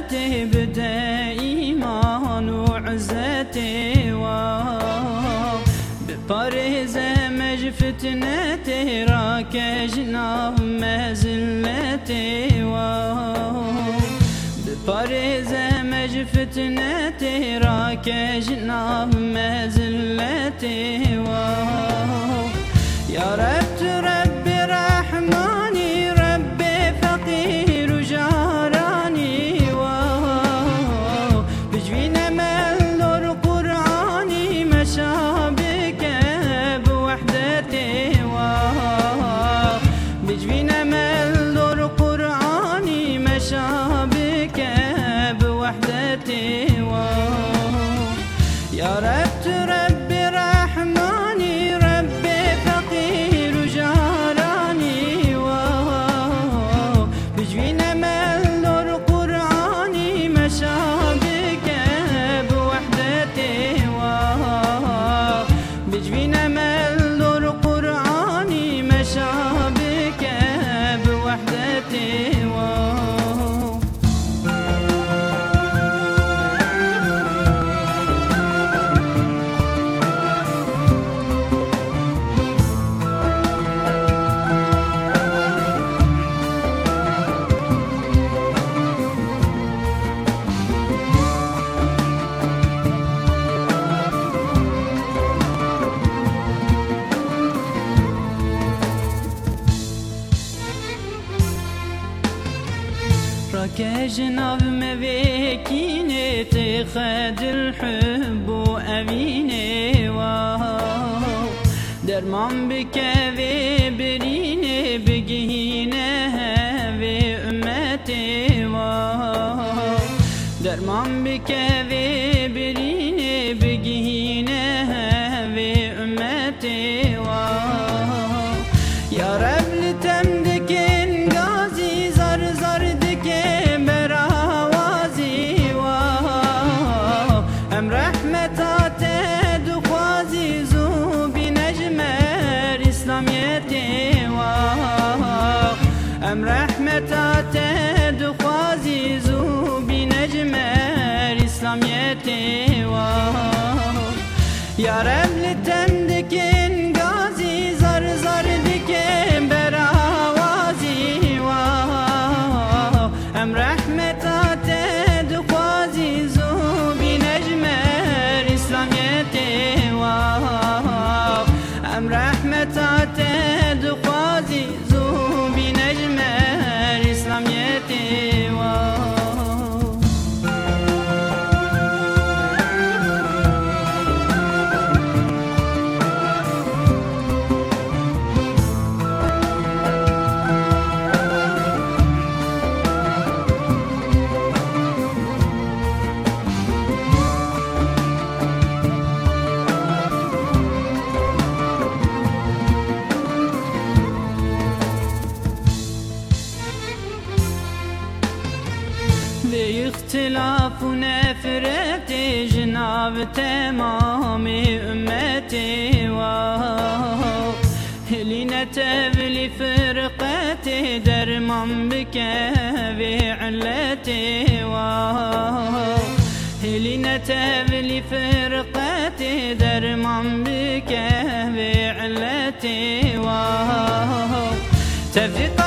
ده ایمان و عزت و بپارز مج فتنت را کجناب مزلت و بپارز مج فتنت را کجناب مزلت و یا رب رب deewan ya rab جناب مبكيني تخد الحب وأميني واو درمان بك في بريني بقينا في أمتي واو درمان بك देवा यार لاختلاف ونفرت جناب تمام أمتي واو۔ هلينا تبلي فرقتي درمان بك بعلتي واو۔ هلينا تبلي فرقتي درمان بك بعلتي واو۔ تفرقة تبدأ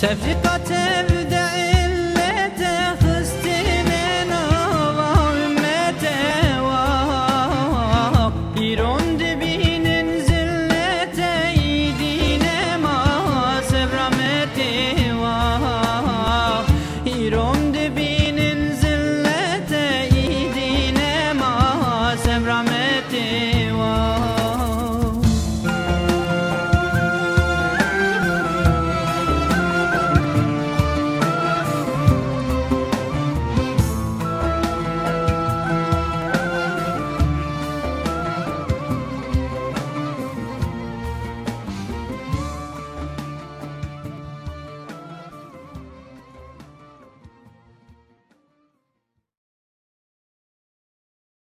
Tevfikat evde illete Hıstimin ava ümmete va İron dibinin zillete İdine ma sevramete va İron